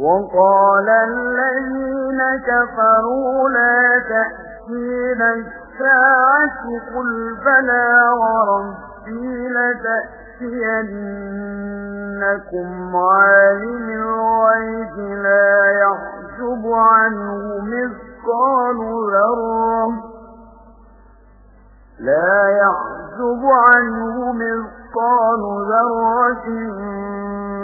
وقال الذين كفروا لا تأتينا الساعة قل بلى وربي لتأتينكم عالم الغيب لا يحجب عنه مثقال ذرة لا يحجب عنه مثقال ذرة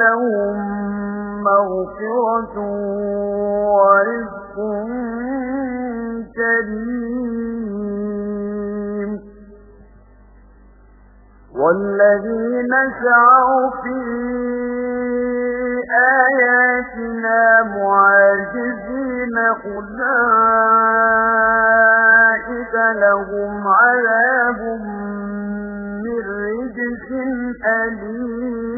لهم مغفرة ورزق كريم. والذين سعوا في آياتنا معاجزين أولئك لهم عذاب من رجس أليم.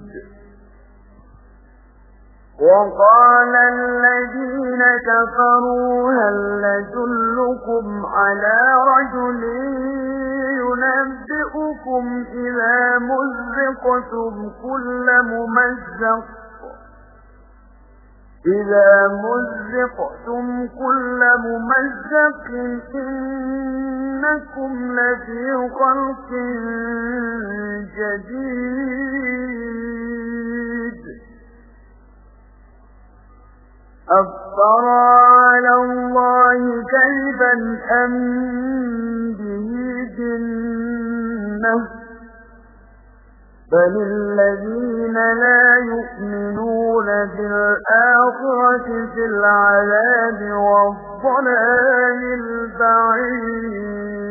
وقال الذين كفروا هل ندلكم على رجل ينبئكم إذا مزقتم كل ممزق؟ إذا مزقتم كل ممزق إنكم لفي خلق جديد. أفطرى على الله كذبا أم به جنة بل الذين لا يؤمنون بالآخرة في العذاب والضلال البعيد.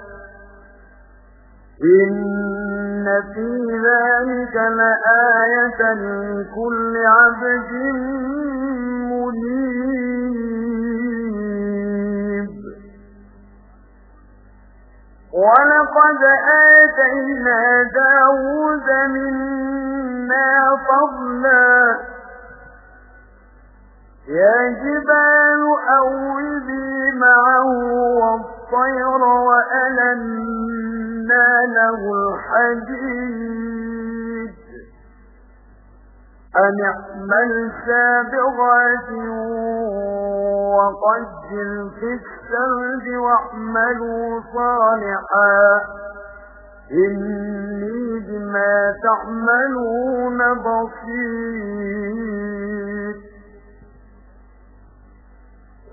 إن في ذلك لآية لكل عبد منيب. ولقد آتينا داود منا فضلا. يا جبال أوذي معه والطير وألنا له الحديد. أن اعمل سابغات وقدر في السرد واعملوا صالحا. إني بما تعملون بصير.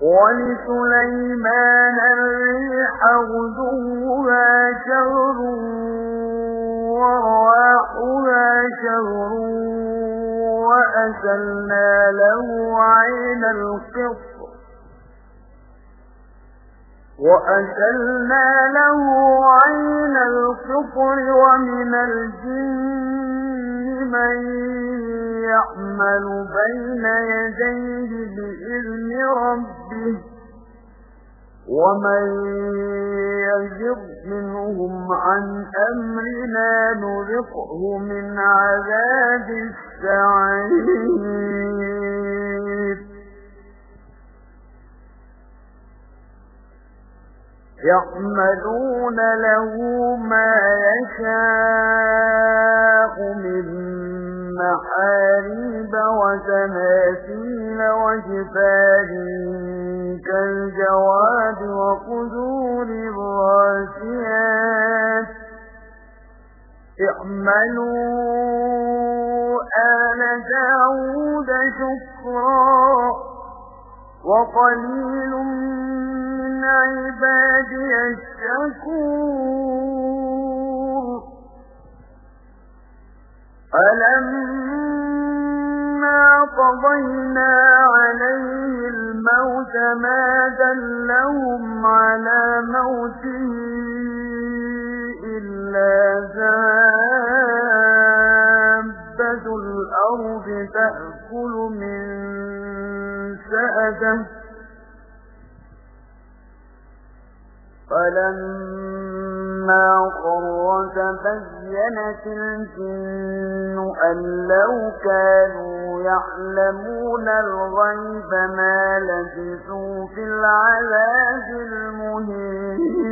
ولسليمان الريح غدوها شهر ورواحها شهر وأسلنا له عين القط وأسلنا له عين الفطر ومن الجن من يعمل بين يديه بإذن ربه ومن يجر منهم عن أمرنا نرقه من عذاب السعير. يعملون له ما يشاء من محاريب وتماثيل وجفار كالجواد وقدور الراسيات. اعملوا آل داود شكرا. وقليل من عبادي الشكور. فلما قضينا عليه الموت ما دلهم على موته إلا زابة الأرض تأكل من سأته فلما قر تبينت الجن أن لو كانوا يعلمون الغيب ما لبثوا في العذاب المهين.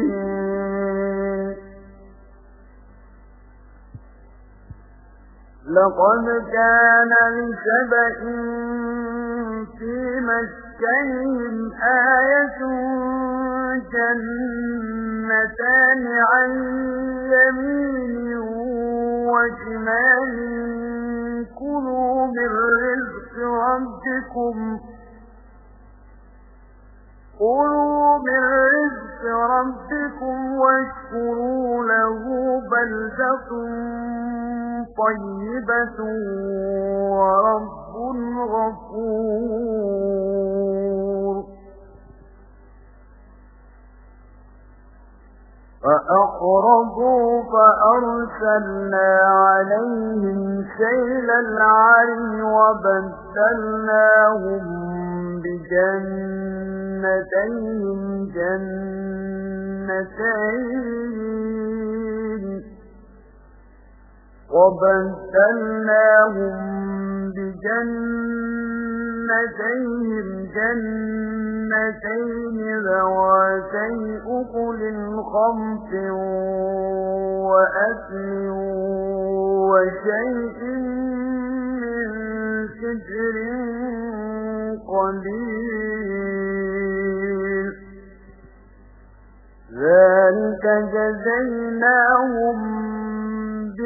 لقد كان لسبأ في مسكنهم آية جنتان عن يمين وشمال كلوا من رزق ربكم كلوا من رزق ربكم واشكروا له بلدة طيبة ورب غفور. فأقرضوا فأرسلنا عليهم سيل العرم وبدلناهم بجنتين جنتين. وبدلناهم بجنتين جنتين ذواتي أكل خمس وأكل وشيء من سجر قليل. ذلك جزيناهم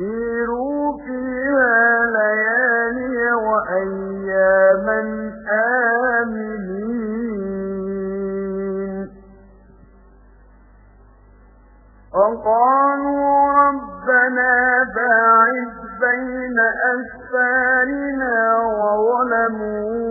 سيروا فيها ليالي وأياما آمنين. وقالوا ربنا باعد بين أسفارنا وظلموا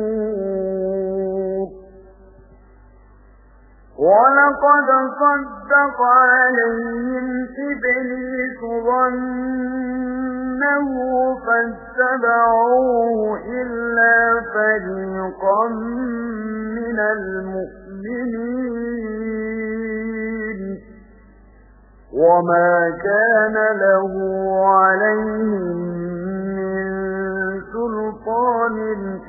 ولقد صدق عليهم إبليس ظنه فاتبعوه إلا فريقا من المؤمنين وما كان له عليهم من سلطان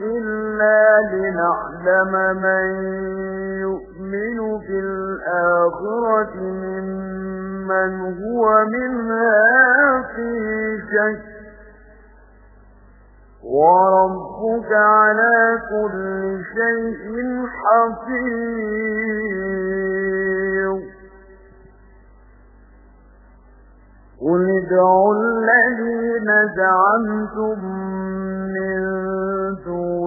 إلا لنعلم من يؤمن في الآخرة ممن هو منها في شك. وربك على كل شيء حفيظ. قل ادعوا الذين زعمتم من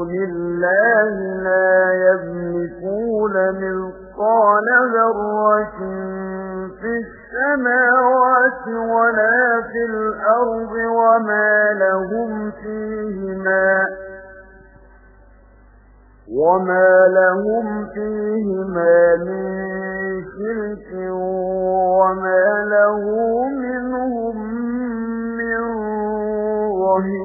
دون الله لا يملكون مثقال ذرة في السماوات ولا في الأرض وما لهم فيهما وما لهم فيهما من شرك وما له منهم من ظهير.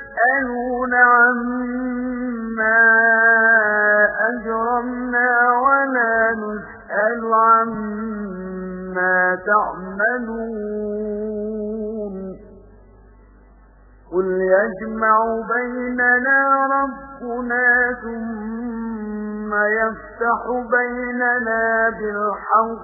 تسألون عما أجرمنا ولا نسأل عما تعملون. قل يجمع بيننا ربنا ثم يفتح بيننا بالحق.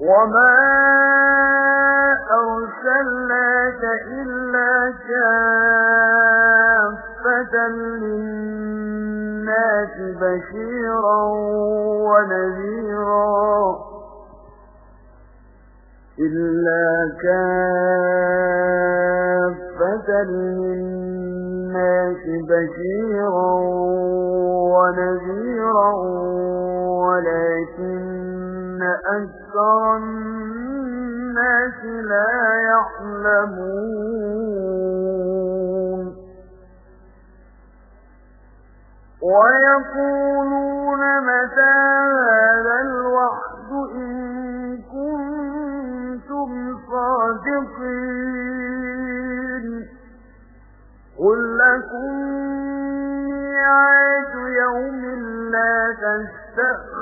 وما أرسلناك إلا كافة للناس بشيرا ونذيرا إلا كافة للناس بشيرا ونذيرا ولكن أكثر الناس لا يعلمون. ويقولون متى هذا الوحد إن كنتم صادقين. قل لكم ميعاد يوم لا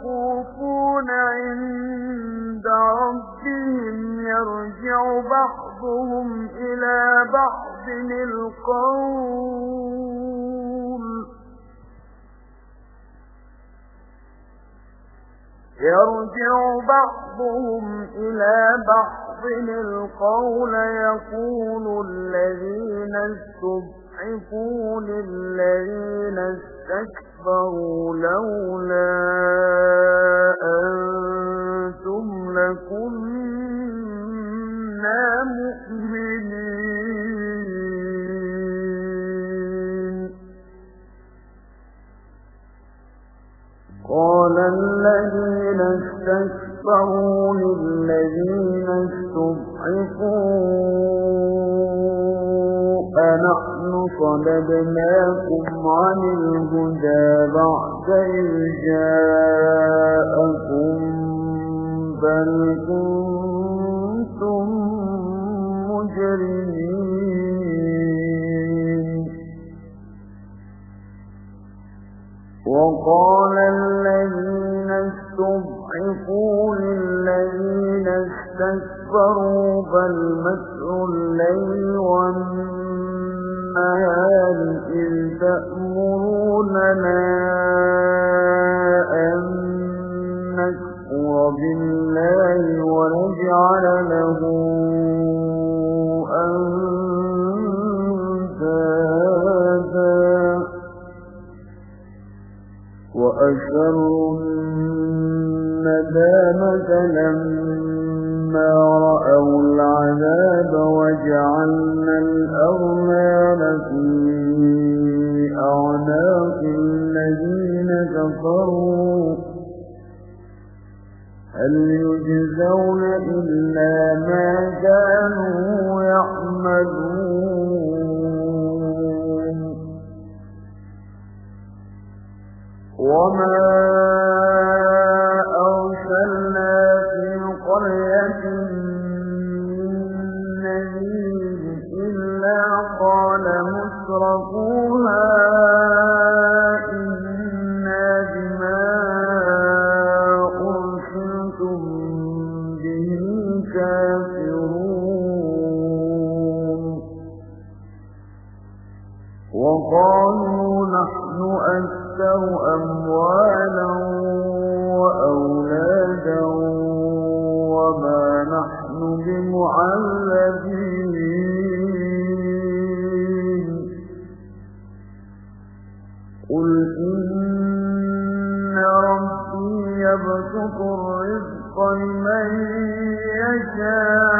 يطوفون عند ربهم يرجع بعضهم إلى بعض القول. يرجع بعضهم إلى بعض القول يقول الذين استبقوا استضعفوا للذين استكبروا لولا أنتم لكنا مؤمنين. قال الذين استكبروا صددناكم عن الهدى بعد إذ جاءكم بل كنتم مجرمين وقال الذين استضعفوا للذين استكبروا بل مكر الليل والنهار إذ تأمروننا أن نكفر بالله ونجعل له وأسروا الندامة لما رأوا العذاب وجعلنا الأغلال في أعناق الذين كفروا. هل يجزون إلا ما كانوا قل إن ربي يبسط الرزق لمن يشاء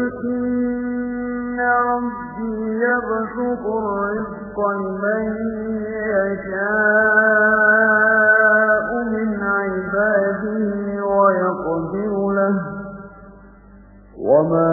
قل إن ربي يبسط الرزق لمن يشاء من عباده ويقدر له وما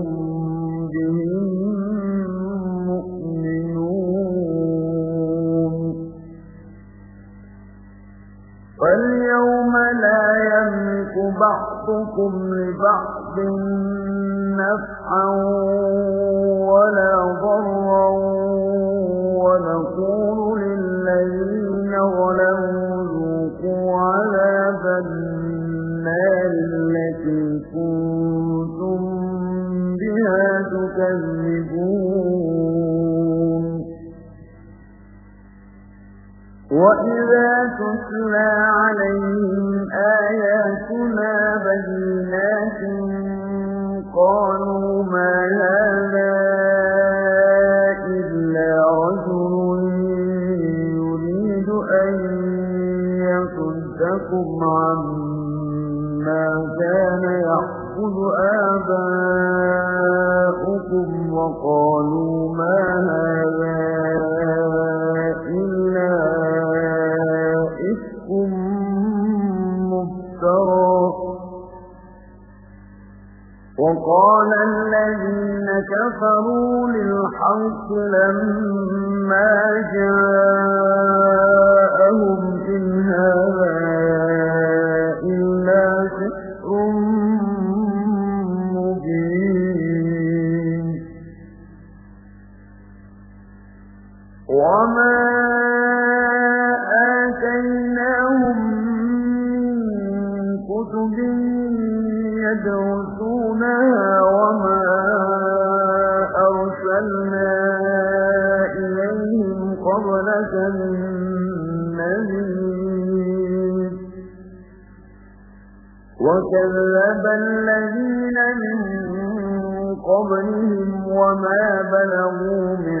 النار التي كنتم بها تكذبون. وإذا تتلى عليهم آياتنا بينات قالوا ما هذا يصدكم عما كان يحفظ آباؤكم وقالوا ما هذا إلا إفك مفترى. وقال الذين كفروا للحق لما جاءهم إن هذا وكذب الذين من قبلهم وما بلغوا معشار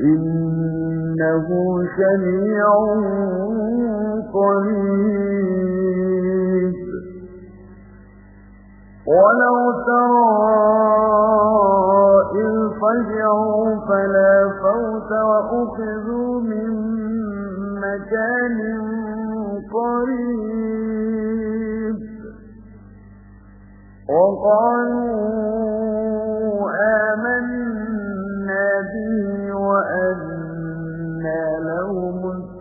إنه سميع قريب. ولو ترى إذ فجعوا فلا فوت وأخذوا من مكان قريب. وقالوا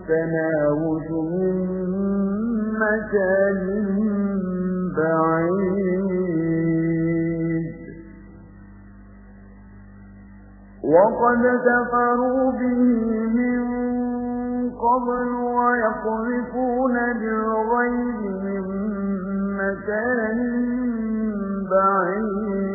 التناوش من مكان بعيد. وقد كفروا به من قبل ويقرفون بالغيب من مكان بعيد.